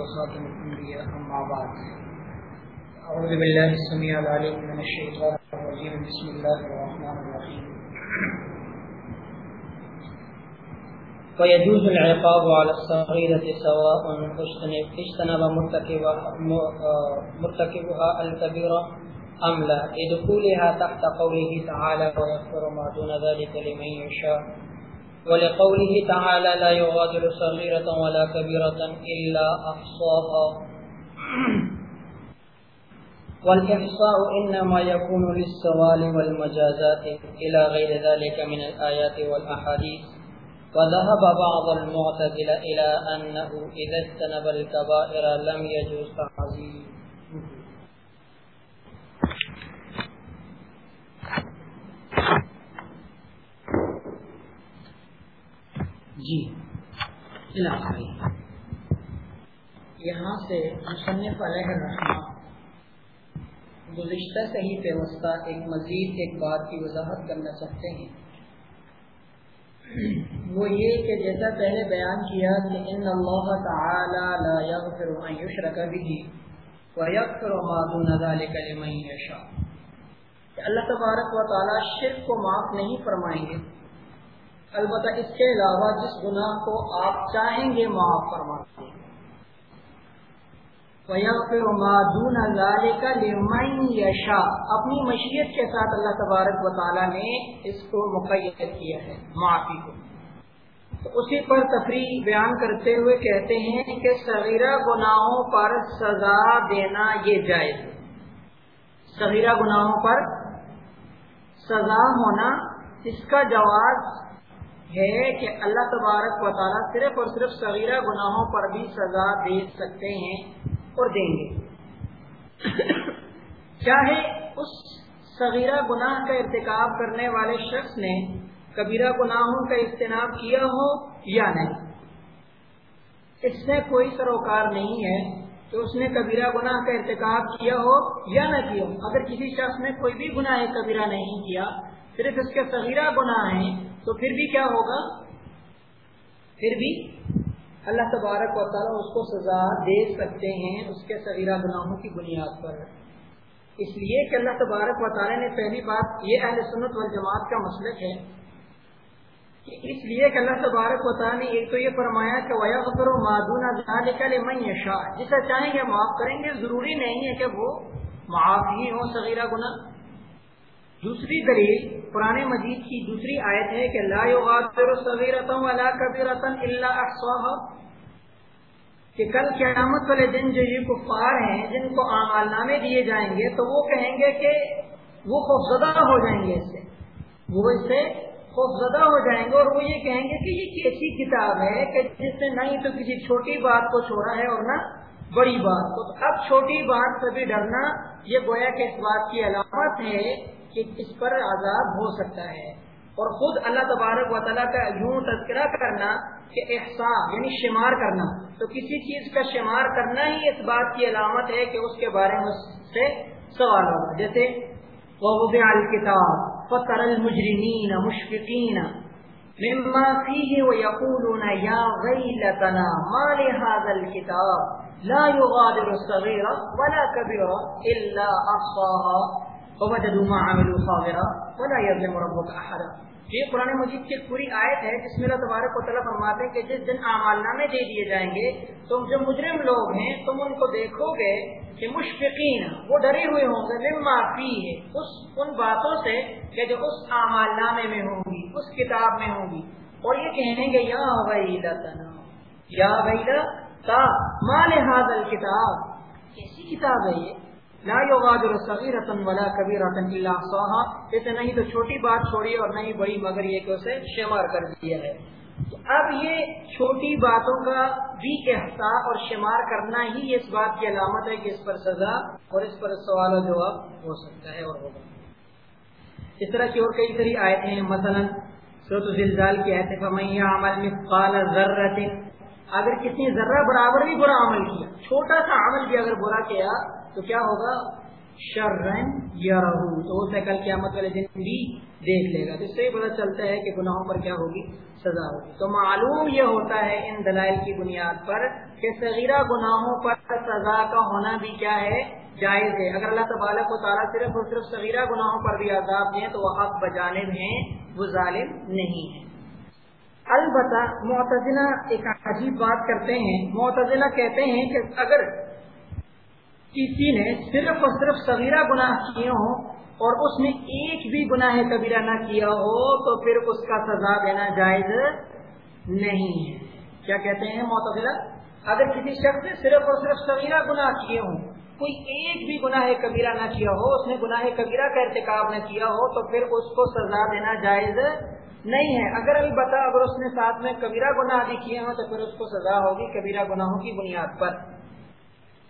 وخاتم الأنبياء، أما بعد. أعوذ بالله السميع العليم من الشيطان الرجيم. بسم الله الرحمن الرحيم. ويجوز العقاب على الصغيرة سواء اجتنب مرتكبها الكبيرة أم لا. لدخولها تحت قوله تعالى ويغفر ما دون ذلك لمن يشاء. ولقوله تعالى لا يغادر صغيرة ولا كبيرة إلا أحصاها. والإحصاء إنما يكون للسوال والمجازات إلى غير ذلك من الآيات والأحاديث. وذهب بعض المعتزلة إلى أنه إذا اجتنب الكبائر لم يجوز تعظيم جی۔ علاقائی یہاں سے مصنف علیہ الرحمٰ گزشتہ صحیح پیوستہ ایک مزید ایک بات کی وضاحت کرنا چاہتے ہیں۔ وہ یہ کہ جیسا پہلے بیان کیا کہ ان اللہ تعالی لا یغفر من یشرک به ویغفر ما دون ذلك لمن یشاء۔ کہ اللہ تبارک و تعالی شرک کو معاف نہیں فرمائیں گے۔ البتہ اس کے علاوہ جس گناہ کو آپ چاہیں گے معاف فرما یشا اپنی مشیت کے ساتھ اللہ تبارک و تعالیٰ نے اس کو مقید کیا ہے، معافی کو۔ تو اسی پر تفریح بیان کرتے ہوئے کہتے ہیں کہ صغیرہ گناہوں پر سزا دینا یہ جائز صغیرہ گناہوں پر سزا ہونا اس کا جواز ہے کہ اللہ تبارک و تعالیٰ صرف اور صرف صغیرہ گناہوں پر بھی سزا دے سکتے ہیں اور دیں گے۔ چاہے اس صغیرہ گناہ کا ارتکاب کرنے والے شخص نے کبیرہ گناہوں کا اجتناب کیا ہو یا نہیں۔ اس میں کوئی سروکار نہیں ہے کہ اس نے کبیرہ گناہ کا ارتکاب کیا ہو یا نہ کیا ہو۔ اگر کسی شخص نے کوئی بھی گناہ کبیرہ نہیں کیا، صرف اس کے صغیرہ گناہ ہیں تو پھر بھی کیا ہوگا؟ پھر بھی اللہ تبارک و تعالیٰ اس کو سزا دے سکتے ہیں اس کے صغیرہ گناہوں کی بنیاد پر۔ اس لیے کہ اللہ تبارک و تعالیٰ نے پہلی بات، یہ اہل سنت والجماعت کا مسلک ہے کہ اس لیے کہ اللہ تبارک و تعالیٰ نے ایک تو یہ فرمایا کہ وَيَغْفِرُ مَا دُونَ ذَلِكَ لِمَن جسے چاہیں گے معاف کریں گے، ضروری نہیں ہے کہ وہ معاف ہی ہوں صغیرہ گناہ۔ دوسری دلیل پرانے مجید کی دوسری آیت ہے کہ لا يغادر صغیرتا ولا کبیرتا الا احصاها، کہ کل قیامت والے دن جو یہ کفار ہیں، جن کو اعمال نامے دیے جائیں گے، تو وہ کہیں گے کہ وہ خوفزدہ ہو جائیں گے اس سے۔ وہ اس سے خوفزدہ ہو جائیں گے اور وہ یہ کہیں گے کہ یہ کیسی کتاب ہے کہ جس نے نہ ہی تو کسی چھوٹی بات کو چھوڑا ہے اور نہ بڑی بات کو۔ تو اب چھوٹی بات سے بھی ڈرنا یہ گویا کہ اس بات کی علامت ہے کہ اس پر عذاب ہو سکتا ہے۔ اور خود اللہ تبارک و تعالیٰ کا یوں تذکرہ کرنا کہ احساس یعنی شمار کرنا۔ تو کسی چیز کا شمار کرنا ہی اس بات کی علامت ہے کہ اس کے بارے میں سے سوال ہوگا۔ جیسے وہ الکتاب فطر المجرمین مشفقین مما فيه ويقولون يا ويلتنا ما لهذا الكتاب لا يغادر صغيرا ولا كبيرا الا احصاها یہ قرآن مجید کی پوری آیت ہے جس میں اللہ تبارک و تعالیٰ فرماتے ہیں کہ جس دن اعمال نامے دے دیے جائیں گے، تم جو مجرم لوگ ہیں، تم ان کو دیکھو گے کہ مشفقین، وہ ڈرے ہوئے ہوں گے، مما فی ہے اس ان باتوں سے کہ جو اس اعمال نامے میں ہوں گی، اس کتاب میں ہوں گی۔ اور یہ کہیں گے یا ویلتنا، یا ویلتا مال حاضر کتاب کیسی کتاب ہے یہ؟ لا يغادر صغيرة ولا كبيرة الا احصاها اسے نہیں تو چھوٹی بات چھوڑی اور نہیں بڑی، مگر یہ کہ اسے شمار کر دیا ہے۔ اب یہ چھوٹی باتوں کا بھی احساس اور شمار کرنا ہی اس بات کی علامت ہے کہ اس پر سزا اور اس پر سوال و جواب ہو سکتا ہے اور ہوگا۔ اس طرح کی اور کئی ساری آیتیں ہیں، مثلا سورت زلزال کی آیت فمیہ عمل مثقال ذرۃ اگر کسی ذرہ برابر بھی برا عمل کیا، چھوٹا سا عمل بھی اگر برا کیا، تو کیا ہوگا؟ شرن یا رہو تو اسے کل قیامت والے دن بھی دیکھ لے گا۔ تو اس سے پتا چلتا ہے کہ گناہوں پر کیا ہوگی؟ سزا ہوگی۔ تو معلوم یہ ہوتا ہے ان دلائل کی بنیاد پر کہ صغیرہ گناہوں پر سزا کا ہونا بھی کیا ہے؟ جائز ہے۔ اگر اللہ تبارک و تعالیٰ صرف اور صرف صغیرہ گناہوں پر بھی عذاب دیں، تو وہ حق بجانب ہیں، وہ ظالم نہیں ہے البتہ معتزلہ ایک عجیب بات کرتے ہیں۔ معتزلہ کہتے ہیں کہ اگر کسی نے صرف اور صرف صغیرہ گناہ کیے ہوں اور اس نے ایک بھی گناہ کبیرہ نہ کیا ہو، تو پھر اس کا سزا دینا جائز نہیں ہے۔ کیا کہتے ہیں معتزلہ؟ اگر کسی شخص نے صرف اور صرف صغیرہ گناہ کیے ہوں، کوئی ایک بھی گناہ کبیرہ نہ کیا ہو، اس نے گناہ کبیرہ کا ارتکاب نہ کیا ہو، تو پھر اس کو سزا دینا جائز نہیں ہے۔ اگر البتہ اگر اس نے ساتھ میں کبیرہ گناہ بھی کیے ہوں تو پھر اس کو سزا ہوگی کبیرہ گناہوں کی بنیاد پر۔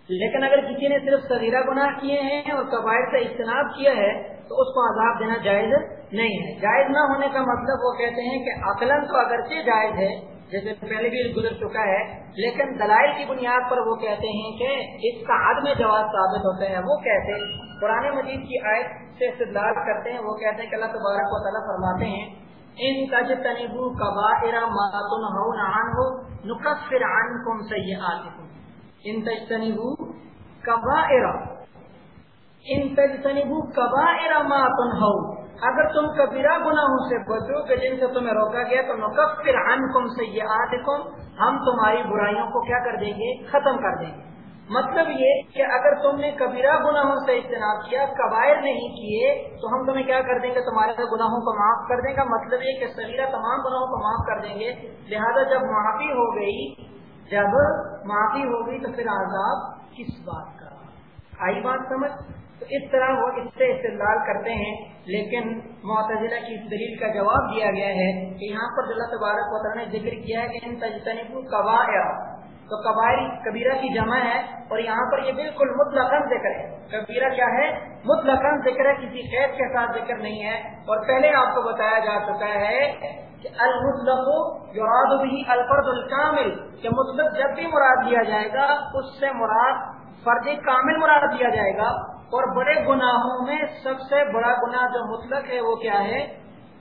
لیکن اگر کسی نے صرف سزیرہ گناہ کیے ہیں اور قبائل سے اجتناب کیا ہے تو اس کو عذاب دینا جائز نہیں ہے۔ جائز نہ ہونے کا مطلب وہ کہتے ہیں کہ عقلن تو اگرچہ جائز ہے، جیسے پہلے بھی گزر چکا ہے، لیکن دلائل کی بنیاد پر وہ کہتے ہیں کہ اس کا عدم جواز ثابت ہوتے ہیں وہ کہتے ہیں، قرآن مجید کی آیت سے استدلال کرتے ہیں، وہ کہتے ہیں کہ اللہ تبارک و تعالیٰ فرماتے ہیں ان تجتنبو کبائر ما تنہون عنہ نکفر عنکم سیئاتکم ان تجتنبو کبائر ان تجتنبو کبائر ما تنہون اگر تم کبیرہ گناہوں سے بچو کہ جن سے تمہیں روکا گیا تو نکفر عنکم سیئاتکم ہم تمہاری برائیوں کو کیا کر دیں گے؟ ختم کر دیں گے۔ مطلب یہ کہ اگر تم نے کبیرہ گناہوں سے اجتناب کیا قبائر نہیں کیے، تو ہم تمہیں کیا کر دیں گے؟ تمہارے گناہوں کو معاف کر دیں گا مطلب یہ کہ سبیرہ تمام گناہوں کو معاف کر دیں گے۔ لہذا جب معافی ہو گئی، جب معافی ہو گئی، تو پھر عذاب کس بات کا؟ آئی بات سمجھ؟ تو اس طرح وہ اس سے استدلال کرتے ہیں۔ لیکن معتزلہ کی اس دلیل کا جواب دیا گیا ہے کہ یہاں پر اللہ تبارک و تعالیٰ نے ذکر کیا ہے کہ ان تجتنب قبائر تو قبائل کبیرہ کی جمع ہے اور یہاں پر یہ بالکل مطلق ذکر ہے۔ کبیرہ کیا ہے؟ مطلق ذکر ہے، کسی قید کے ساتھ ذکر نہیں ہے۔ اور پہلے آپ کو بتایا جا چکا ہے کہ المطلق یراد بھی الفرد الکامل، کہ مطلق جب بھی مراد دیا جائے گا، اس سے مراد فرد کامل مراد دیا جائے گا۔ اور بڑے گناہوں میں سب سے بڑا گناہ جو مطلق ہے، وہ کیا ہے؟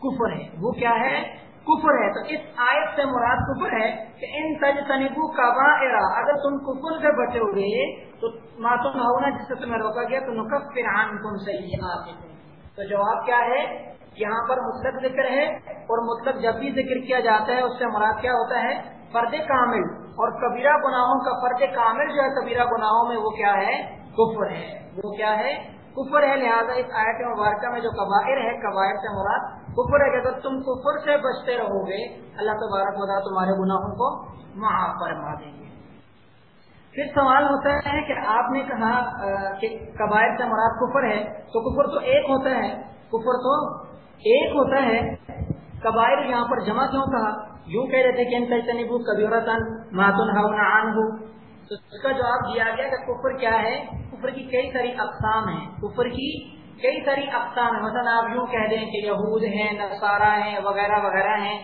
کفر ہے۔ وہ کیا ہے؟ کفر ہے تو اس آیت سے مراد کفر ہے کہ ان تج تنبو کا اگر تم کفر سے بچے ہوئے تو ماتم ہونا جس سے تمہیں روکا گیا، تو نقص فرحان تم سے تو جواب کیا ہے؟ یہاں پر مطلق ذکر ہے اور مطلق جب بھی ذکر کیا جاتا ہے، اس سے مراد کیا ہوتا ہے؟ فرد کامل۔ اور کبیرہ گناہوں کا فرد کامل جو ہے، کبیرہ گناہوں میں وہ کیا ہے؟ کفر ہے۔ وہ کیا ہے؟ کفر ہے، لہٰذا اس آیت مبارکہ میں جو قبائر ہے قبائر سے مراد کفر ہے کہ اگر تم کفر سے بچتے رہو گے، اللہ تبارک ودا تمہارے گناہوں کو معاف فرما دیں گے۔ پھر سوال ہوتا ہے کہ آپ نے کہا کہ قبائر سے مراد کفر ہے، تو کفر تو ایک ہوتا ہے۔ کفر تو ایک ہوتا ہے۔ قبائر یہاں پر جمع کیوں کہا؟ یوں کہہ رہے تھے کہ ان تنبو کبھی ماتن تو اس کا جواب دیا گیا کہ کفر کیا ہے؟ کفر کی کئی ساری اقسام ہیں۔ کفر کی کئی ساری اقسام ہیں۔ مثلا آپ یوں کہہ دیں کہ یہود ہیں، نصارہ ہیں، وغیرہ وغیرہ ہیں۔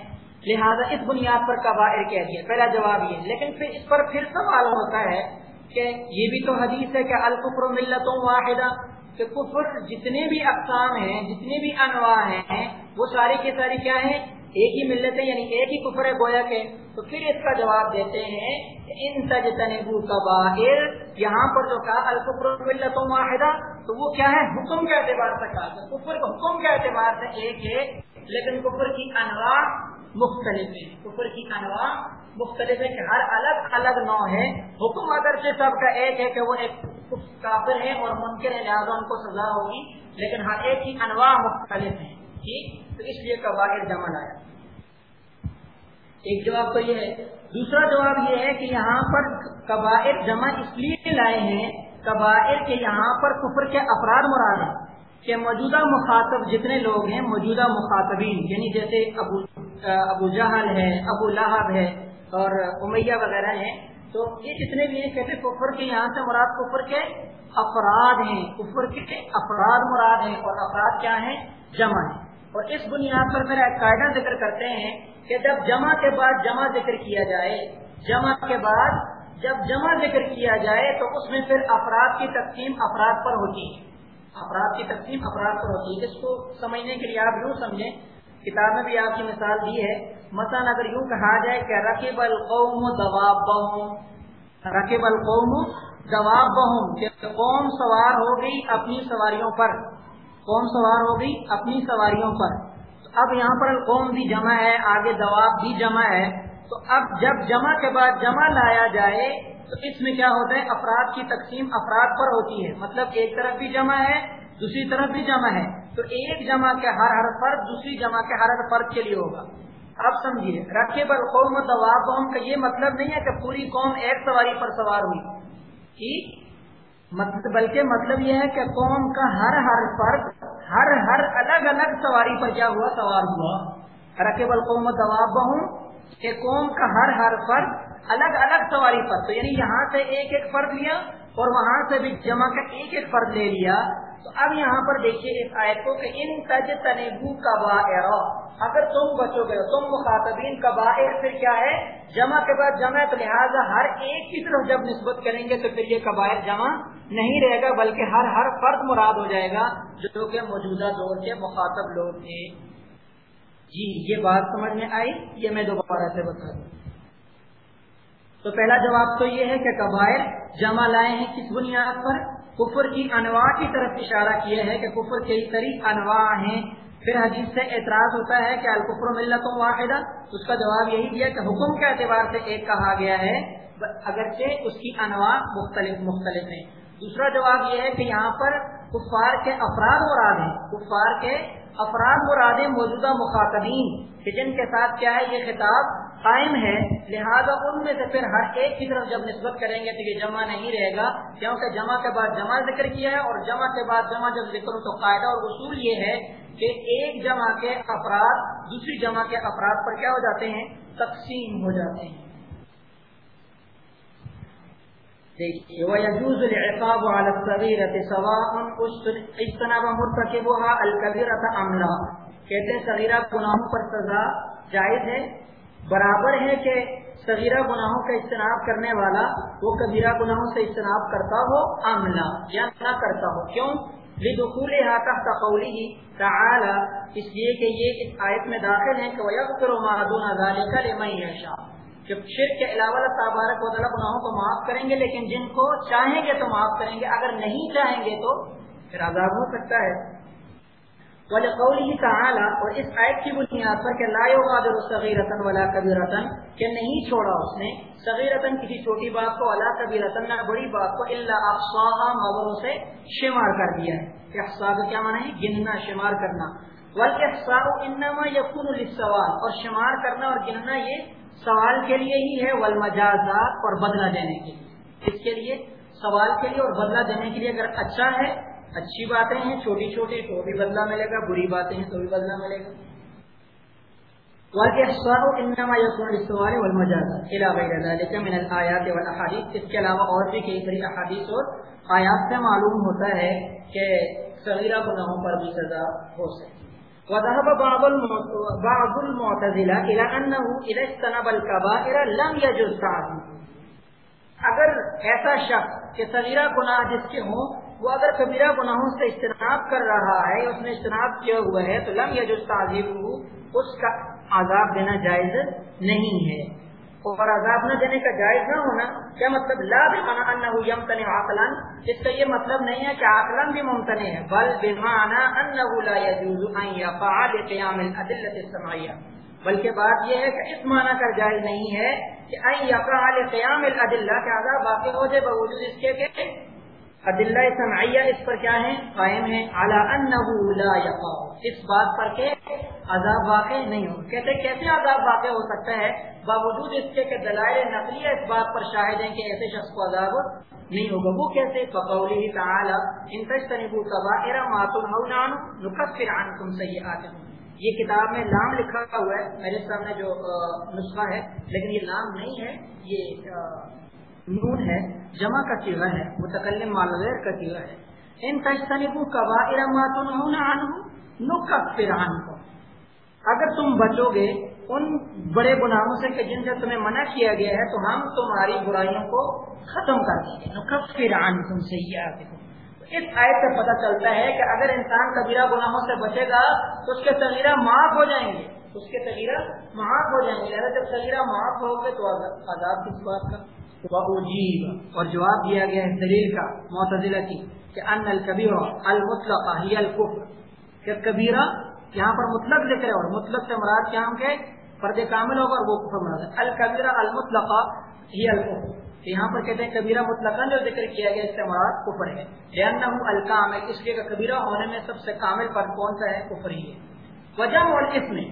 لہذا اس بنیاد پر قبائر کہہ دیا پہلا جواب یہ لیکن پھر اس پر پھر سوال ہوتا ہے کہ یہ بھی تو حدیث ہے کہ القفر ملتوں واحدہ، کہ کفر جتنے بھی اقسام ہیں، جتنے بھی انواع ہیں، وہ ساری کے ساری کیا ہیں؟ ایک ہی ملت ہے یعنی ایک ہی کفر ہے گویا کے تو پھر اس کا جواب دیتے ہیں ان تجتنبو کبائر یہاں پر جو کہا، الکفر ملت واحدہ، تو وہ کیا ہے؟ حکم کے اعتبار سے کہا کفر حکم کے اعتبار سے ایک ہے، لیکن کفر کی انواع مختلف ہے کفر کی انواع مختلف ہے کہ ہر الگ الگ نو ہے۔ حکم اگر سے سب کا ایک ہے کہ وہ ایک کافر ہے اور ممکن ہے لہٰذا ان کو سزا ہوگی، لیکن ہر ایک کی انواع مختلف ہیں۔ ٹھیک تو اس لیے قبائر جمع لایا۔ ایک جواب تو یہ ہے۔ دوسرا جواب یہ ہے کہ یہاں پر قبائر جمع اس لیے لائے ہیں قبائر کے یہاں پر کفر کے افراد مراد ہیں کہ موجودہ مخاطب جتنے لوگ ہیں، موجودہ مخاطبین یعنی جیسے ابو ابو جہل ہے، ابو لہب ہے اور امیہ وغیرہ ہیں۔ تو یہ جتنے بھی ہیں، کہتے کفر کے یہاں سے مراد کفر کے افراد ہیں۔ کفر کے افراد مراد ہیں اور افراد کیا ہیں؟ جمع ہیں۔ اور اس بنیاد پر میرا قاعدہ ذکر کرتے ہیں کہ جب جمع کے بعد جمع ذکر کیا جائے، جمع کے بعد جب جمع ذکر کیا جائے تو اس میں پھر افراد کی تقسیم افراد پر ہوتی ہے۔ افراد کی تقسیم افراد پر ہوتی ہے۔ اس کو سمجھنے کے لیے آپ یوں سمجھیں، کتاب میں بھی آپ کی مثال دی ہے۔ مثلا اگر یوں کہا جائے کہ رقیب القوم دواب بہم رقیب القوم دواب بہم کہ قوم سوار ہو گئی اپنی سواریوں پر؟ قوم سوار ہو گئی اپنی سواریوں پر۔ اب یہاں پر القوم بھی جمع ہے، آگے دواب بھی جمع ہے۔ تو اب جب جمع کے بعد جمع لایا جائے، تو اس میں کیا ہوتا ہے؟ افراد کی تقسیم افراد پر ہوتی ہے۔ مطلب ایک طرف بھی جمع ہے، دوسری طرف بھی جمع ہے۔ تو ایک جمع کے ہر ہر فرد دوسری جمع کے ہر ہر فرد کے لیے ہوگا۔ اب سمجھیے، رکھے بل قوم قوم کا یہ مطلب نہیں ہے کہ پوری قوم ایک سواری پر سوار ہوئی۔ ٹھیک؟ مطلب مطلب یہ ہے کہ قوم کا ہر ہر فرد، ہر ہر الگ الگ سواری پر کیا ہوا؟ سوار ہوا۔ رقب بل قوم ہوں کہ قوم کا ہر ہر فرد الگ الگ سواری پر۔ تو یعنی یہاں سے ایک ایک فرد لیا اور وہاں سے بھی جمع کا ایک ایک فرد لے لیا۔ تو اب یہاں پر دیکھیے اس آیت کو کہ ان تج تنبو کبائر. اگر تم بچو گے، تم مخاطبین کبائر، پھر کیا ہے؟ جمع کے بعد جمع، تو لہٰذا ہر ایک کی طرف جب نسبت کریں گے تو پھر یہ قبائل جمع نہیں رہے گا، بلکہ ہر ہر فرد مراد ہو جائے گا، جو کہ موجودہ دور کے مخاطب لوگ تھے۔ جی یہ بات سمجھ میں آئی؟ یہ میں دوبارہ سے بتا دوں۔ تو پہلا جواب تو یہ ہے کہ قبائل جمع لائے ہیں کس بنیاد پر؟ کفر کی انواع کی طرف اشارہ کیا ہے کہ کفر کئی سری انواع ہیں۔ پھر حدیث سے اعتراض ہوتا ہے کہ الکفر ملت واحدہ۔ اس کا جواب یہی دیا کہ حکم کے اعتبار سے ایک کہا گیا ہے، اگرچہ اس کی انواع مختلف مختلف ہیں۔ دوسرا جواب یہ ہے کہ یہاں پر کفار کے افراد مراد ہیں۔ کفار کے افراد مراد موجودہ مخاطبین کہ جن کے ساتھ کیا ہے، یہ خطاب قائم ہے، لہذا ان میں سے پھر ہر ایک کی طرف جب نسبت کریں گے تو یہ جمع نہیں رہے گا، کیونکہ جمع کے بعد جمع ذکر کیا ہے اور جمع کے بعد جمع جب ذکر تو قاعدہ اور اصول یہ ہے کہ ایک جمع کے افراد، دوسری جمع کے افراد پر کیا ہو جاتے ہیں؟ تقسیم ہو جاتے ہیں۔ ويجوز العقاب على الصغيرة سواء اجتنب مرتكبها الكبيرة أم لا. کہتے ہیں صغیرہ گناہوں پر سزا جائز ہے. برابر ہے کہ صغیرہ گناہوں کا اجتناب کرنے والا وہ کبیرہ گناہوں سے اجتناب کرتا ہو عملہ یا نہ کرتا ہو. کیوں؟ لدخول تحت قوله تعالی، اس لیے کہ یہ اس آیت میں داخل ہے کہ وَيَغْفِرُ مَا دُونَ ذَلِكَ لِمَن يَشَاءُ. جب شرک کے علاوہ اللہ تبارک و تعالی گناہوں کو معاف کریں گے، لیکن جن کو چاہیں گے تو معاف کریں گے، اگر نہیں چاہیں گے تو پھر عذاب ہو سکتا ہے۔ وَلِقَوْلِهِ تَعَالَى اور اس آیت کی بنیاد پر کہ لا يُغَادِرُ صَغِيرَةً وَلَا كَبِيرَةً کہ نہیں چھوڑا اس نے صغیرتن کسی چھوٹی بات کو، ولا كبيرةً نہ بڑی بات کو، الا احصاها، مگر اسے شمار کر دیا ہے۔ احصاء کا کیا معنی ہے؟ گننا، شمار کرنا۔ والاحصاء انما يكون للسوال اور شمار کرنا اور گننا یہ سوال کے لیے ہی ہے والمجازات اور بدلہ دینے کے لیے۔ اس کے لیے؟ سوال کے لیے اور بدلہ دینے کے لیے اگر اچھا ہے، اچھی باتیں ہیں، چھوٹی چھوٹی تو بھی بدلہ ملے گا، بری باتیں ہیں تو بھی بدلہ ملے گا۔ اس کے علاوہ اور بھی کئی ساری احادیث اور آیات سے معلوم ہوتا ہے کہ صغیرہ گناہوں پر بھی سزا ہو سکتی وذهب بعض بعض المعتزله الى انه اذا اجتنب الكبائر لم يجوز تعظيم اگر ایسا شخص کہ صغیرہ گناہ جس کے ہوں، وہ اگر کبیرہ گناہوں سے اجتناب کر رہا ہے، اس نے اجتناب کیا ہوا ہے، تو لم یجوز جو اس کا عذاب دینا جائز نہیں ہے۔ اور عذاب نہ دینے کا جائز نہ ہونا کیا مطلب لا بمانا یمتن عقلن اس کا یہ مطلب نہیں ہے کہ عقلن بھی ممتنع ہے، بل بمانا انه لا يجوز ان يقع لقيام الادله السمعيه بلکہ بات یہ ہے کہ اس معنی کا جائز نہیں ہے کہ ان يقع لقيام الادله کہ عذاب واقع ہو جائے باوجود اس کے۔ کہ عدلہ سمعیہ اس پر کیا ہے؟ قائم ہے اعلیٰ لا یقا اس بات پر کہ عذاب واقع نہیں ہو۔ کہتے کیسے عذاب واقع ہو سکتا ہے؟ باوجود اس کے کہ دلائل نقلیہ اس بات پر شاہد ہیں کہ ایسے شخص کو عذاب نہیں ہوگا۔ وہ کیسے فقولی تعالی ان تجتنبوا کبائر ما تنهون عنه نكفر عنكم سیئاتکم یہ کتاب میں لام لکھا ہوا ہے۔ میرے سامنے جو نسخہ ہے، لیکن یہ لام نہیں ہے۔ یہ نون ہے، جمع کا سیوا ہے، متکلم مالغیر کا سیوا ہے۔ ان تجتنبو کبائر ما تنہون عنہ نکفر عنکم اگر تم بچو گے ان بڑے گناہوں سے کہ جن سے تمہیں منع کیا گیا ہے، تو ہم تمہاری برائیوں کو ختم کر دیں گے۔ نکفر عنکم سیئاتکم۔ اس آیت سے پتہ چلتا ہے کہ اگر انسان کبیرہ گناہوں سے بچے گا، تو اس کے تغیرہ معاف ہو جائیں گے۔ اس کے تغیرہ معاف ہو جائیں گے۔ جب تغیرہ معاف ہو گے تو آزاد کس بات کا؟ اور جواب دیا گیا ہے دلیل کا معتدلہ کی، کہ ان الکبیر المطلق ہی الکفر۔ کہ کبیرہ یہاں پر مطلق ذکر ہے اور مطلق سے مراد کیا ہم کہ پردے کامل ہوگا اور وہ کفر مراد ہے۔ الکبیرہ المطلق ہی الکفر۔ یہاں پر کہتے ہیں کبیرہ مطلق جو ذکر کیا گیا اس سے مراد کفر ہے۔ لہنہ الکامل، اس لیے کہ کبیرہ ہونے میں سب سے کامل پر کون سا ہے؟ کفر ہی ہے۔ وجہ اور اس میں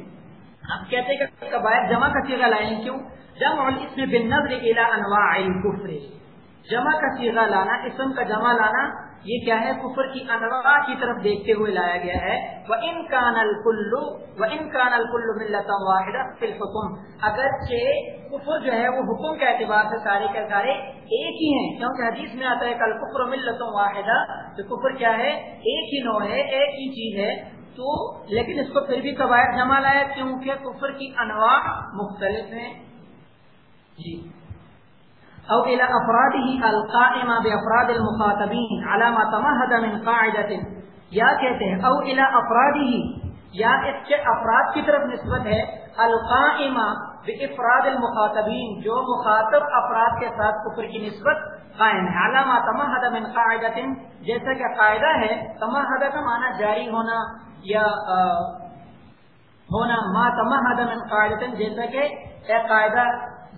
اب کہتے ہیں کہ قبائل جمع کا سیگا لائیں کیوں؟ جمع اس میں بن نظر الا انواع الکفر۔ جمع کا سیگا لانا، اسم کا جمع لانا، یہ کیا ہے؟ کفر کی انواع کی طرف دیکھتے ہوئے لایا گیا ہے۔ وہ ان کان الکلو وہ ان کان الکل ملت واحد حکم اگرچہ کفر جو ہے، وہ حکم کے اعتبار سے سارے کے سارے ایک ہی ہیں۔ کیونکہ حدیث میں آتا ہے کل کفر ملت واحدہ تو کفر کیا ہے؟ ایک ہی نو ہے، ایک ہی چیز ہے۔ تو لیکن اس کو پھر بھی قواعد جمع لایا، کیونکہ کفر کی انواع مختلف ہیں۔ جی۔ او الى افراده القائمه بافراد المخاطبين على ما تمهد من قاعده یا کہتے ہیں او الى افراده یا اس کے افراد کی طرف نسبت ہے. القائمه بافراد المخاطبين، جو مخاطب افراد کے ساتھ کفر کی نسبت قائم ہے. علامہ تمہد من قاعدہ جیسا کہ قاعدہ ہے تمہد کا معنی جاری ہونا یا ہونا. ما تمہد من قاعدہ جیسا کہ ایک قاعدہ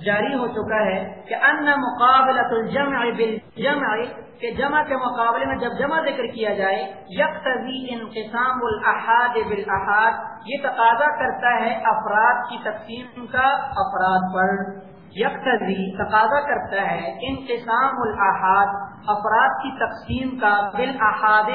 جاری ہو چکا ہے کہ ان مقابلۃ الجمع بالجمع کہ جمع کے مقابلے میں جب جمع ذکر کیا جائے یکتضی انقسام الاحاد بالاحاد، یہ تقاضا کرتا ہے افراد کی تقسیم کا افراد پر۔ یکتضی تقاضا کرتا ہے انقسام الاحاد، افراد کی تقسیم کا بالاحاد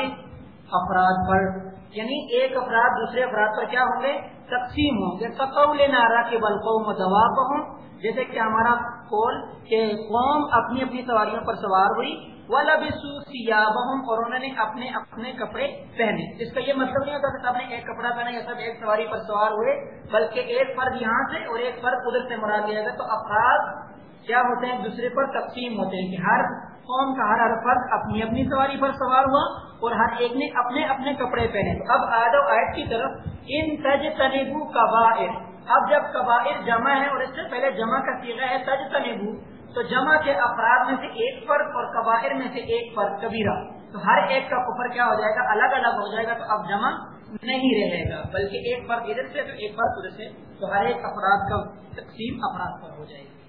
افراد پر۔ یعنی ایک افراد دوسرے افراد پر کیا ہوں گے؟ تقسیم ہوں۔ گے تقول نارا کے بلقوم دوا ہوں جیسے کہ ہمارا قول کہ قوم اپنی اپنی سواریوں پر سوار ہوئی وہ لبسو سیابہم اور انہوں نے اپنے اپنے کپڑے پہنے۔ اس کا یہ مطلب نہیں ہوتا کہ سب نے ایک کپڑا پہنا یا سب ایک سواری پر سوار ہوئے، بلکہ ایک فرد یہاں سے اور ایک فرد ادھر سے مراد لیا گیا۔ تو افراد کیا ہوتے ہیں؟ دوسرے پر تقسیم ہوتے ہیں کہ ہر قوم کا ہر ہر فرد اپنی اپنی سواری پر سوار ہوا اور ہر ایک نے اپنے اپنے کپڑے پہنے۔ تو اب آد آیت کی طرف، ان تج تنبو کا اب جب قبائل جمع ہے اور اس سے پہلے جمع کا سیگا ہے تج تنبو تو جمع کے افراد میں سے ایک فرد اور قبائل میں سے ایک فرد کبیرہ۔ تو ہر ایک کا کفر کیا ہو جائے گا؟ الگ الگ ہو جائے گا، تو اب جمع نہیں رہے گا۔ بلکہ ایک فرد ادھر سے تو ایک فرد ادھر سے، تو ہر ایک افراد کا تقسیم افراد پر ہو جائے گا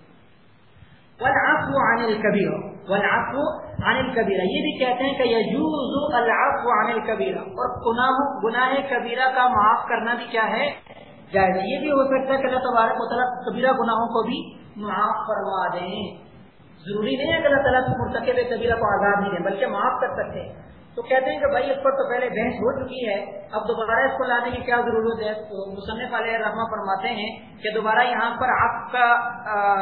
والعفو عن الكبيرة والعفو عن الكبيرة یہ بھی کہتے ہیں کہ یجوز العفو عن الكبيرة اور گناہ گناہ کبیرہ کا معاف کرنا بھی کیا ہے؟ جائز. یہ بھی ہو سکتا ہے کہ اللہ تبارک و تعالیٰ کبیرہ گناہوں کو بھی معاف کروا دیں. ضروری نہیں ہے کہ اللہ تعالیٰ مرتکب کبیرہ کو آزاد نہیں دیں، بلکہ معاف کر سکتے ہیں۔ تو کہتے ہیں کہ بھائی اس پر تو پہلے بحث ہو چکی ہے، اب دوبارہ اس کو لانے کی کیا ضرورت ہے؟ تو مصنف علیہ رحمہ فرماتے ہیں کہ دوبارہ یہاں پر آپ کا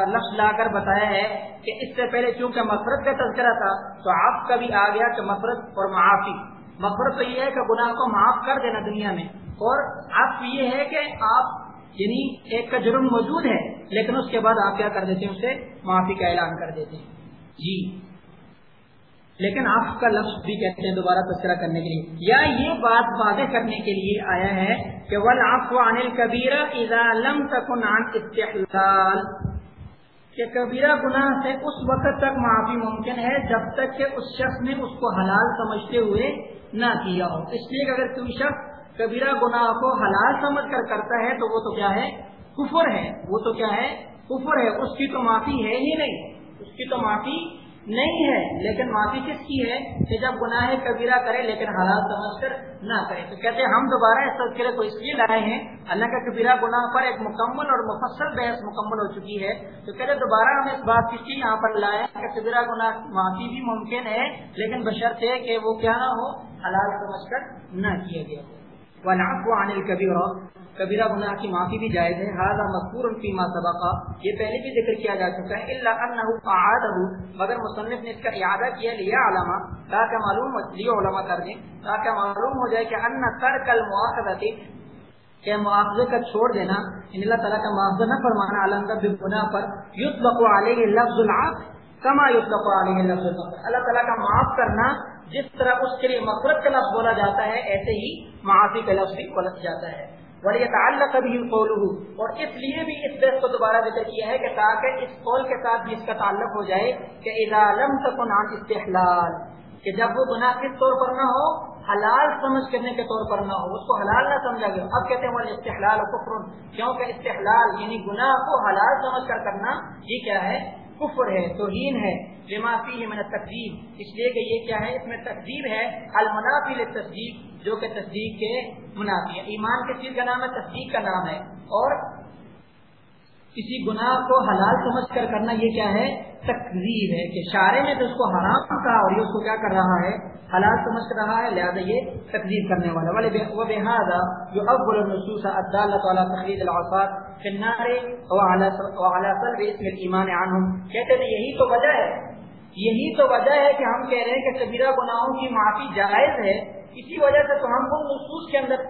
لفظ لا کر بتایا ہے کہ اس سے پہلے چونکہ مفرت کا تذکرہ تھا، تو آپ کا بھی آ گیا کہ مفرت اور معافی۔ مفرت تو یہ ہے کہ گناہ کو معاف کر دینا دنیا میں۔ اور آپ یہ ہے کہ آپ یعنی ایک کا جرم موجود ہے، لیکن اس کے بعد آپ کیا کر دیتے ہیں؟ اسے معافی کا اعلان کر دیتے ہیں۔ جی۔ لیکن آپ کا لفظ بھی کہتے ہیں دوبارہ تذکرہ کرنے کے لیے۔ یا یہ بات واضح کرنے کے لیے آیا ہے کہ ول آپ عن الکبیرہ اذا لم تکن عن استحلال۔ کہ کبیرہ گناہ سے اس وقت تک معافی ممکن ہے جب تک کہ اس شخص نے اس کو حلال سمجھتے ہوئے نہ کیا ہو۔ اس لیے کہ اگر کوئی شخص کبیرہ گناہ کو حلال سمجھ کر کرتا ہے تو وہ تو کیا ہے؟ کفر ہے۔ وہ تو کیا ہے؟ کفر ہے۔ اس کی تو معافی ہے ہی نہیں۔ اس کی تو معافی نہیں ہے۔ لیکن معافی کس کی ہے؟ کہ جب گناہ کبیرہ کرے، لیکن حالات سمجھ کر نہ کرے۔ تو کہتے ہیں ہم دوبارہ اس تذکرے کو اس لیے لائے ہیں۔ اللہ کا کبیرہ گناہ پر ایک مکمل اور مفصل بحث مکمل ہو چکی ہے۔ تو کہتے دوبارہ ہم اس بات کی یہاں پر لائے کہ کبیرہ گناہ معافی بھی ممکن ہے، لیکن بشرط ہے کہ وہ کیا نہ ہو، حلال سمجھ کر نہ کیا گیا ہو ونعفو عن الكبیرہ کبیرہ گناہ کی معافی بھی جائز ہے. هذا مذکور فيما سبق. یہ پہلے بھی ذکر کیا جا چکا ہے. الا انه قعاده مگر مصنف نے اس کا اعادہ کیا لیا علماء تاکہ معلوم ہو علماء کر دیں. تاکہ معلوم ہو جائے کہ ان ترک المؤاخذہ کہ معاوضے کا چھوڑ دینا. ان اللہ تعالیٰ کا معاوضہ نہ فرمانا. علم کا گناہ پر یطلق علیہ لفظ العاق کما یطلق علیہ لفظ اللہ تعالیٰ کا معاف کرنا جس طرح اس کے لیے مفرت کا لفظ بولا جاتا ہے، ایسے ہی معافی کا لفظ بھی بولت جاتا ہے۔ ولی تعلق بھی قولہ اور اس لیے بھی اس بحث کو دوبارہ ذکر کیا ہے کہ تاکہ اس قول کے ساتھ بھی اس کا تعلق ہو جائے کہ اذا لم تکن عن استحلال، کہ جب وہ گناہ کس طور پر نہ ہو، حلال سمجھ کرنے کے طور پر نہ ہو، اس کو حلال نہ سمجھا گیا اب کہتے ہیں وہ استحلال کفر۔ کیونکہ استحلال یعنی گناہ کو حلال سمجھ کر کرنا یہ کیا ہے؟ کفر ہے، توہین ہے، لما فیہ من تقدیب اس لیے کہ یہ کیا ہے؟ اس میں تقدیب ہے، المنافی تصدیق جو کہ تصدیق کے منافی ہے۔ ایمان کے چیز کا نام ہے؟ تصدیق کا نام ہے۔ اور کسی گناہ کو حلال سمجھ کر کرنا یہ کیا ہے؟ تقریب ہے کہ شاعر نے تو اس کو حرام کہا اور یہ اس کو کیا کر رہا ہے؟ حلال سمجھ رہا ہے، لہٰذا یہ تقریب کرنے والا والے وہ بحاظہ جو ابل النصوص عدالت والا تقریر العصات فنارے ایمان عنہم۔ کہتے ہیں یہی تو وجہ ہے۔ یہی تو وجہ ہے کہ ہم کہہ رہے ہیں کہ کبیرہ گناہوں کی معافی جائز ہے۔ اسی وجہ سے تو ہم ان نصوص کے اندر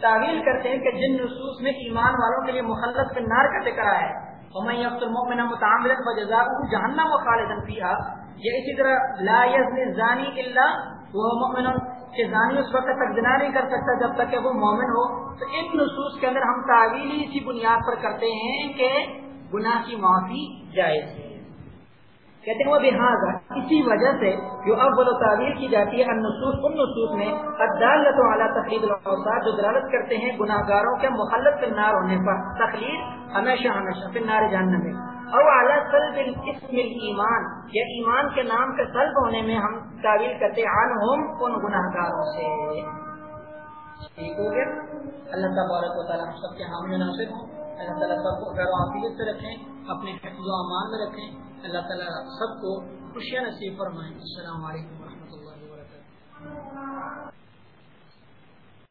تعویل کرتے ہیں کہ جن نصوص میں ایمان والوں کے لیے مخلط کا نار کا ذکر آیا ہے. اور میں اب المؤمن متعامل و جزا جہنم و خالدن فیہا یہ اسی طرح لا یزن زانی الا وہ مؤمن. کہ زانی اس وقت تک زنا نہیں کر سکتا جب تک کہ وہ مومن ہو. تو ان نصوص کے اندر ہم تعویلی اسی بنیاد پر کرتے ہیں کہ گناہ کی معافی جائز ہے. کہتے ہیں وہ لہٰذا ہاں اسی وجہ سے جو اب و تعبیر کی جاتی ہے النصوص ان نصوص میں عدالت والا تقلید الوساد جو دلالت کرتے ہیں گناہ گاروں کے مخلط نار ہونے پر۔ تخلیق ہمیشہ ہمیشہ پھر نار جاننے میں۔ او اعلیٰ سلب اسم ایمان یا ایمان کے نام کے سلب ہونے میں ہم تعویل کرتے عن ہم ان گناہ گاروں سے۔ ٹھیک ہو گیا؟ اللہ تبارک و تعالیٰ ہم سب کے حامی ناصر ہوں اللہ تعالیٰ سب کو غیر عافیت سے رکھیں، اپنے حفظ و امان میں رکھیں۔ اللہ تعالیٰ سب کو خوشیاں نصیب فرمائیں السلام علیکم ورحمۃ اللہ وبرکاتہ۔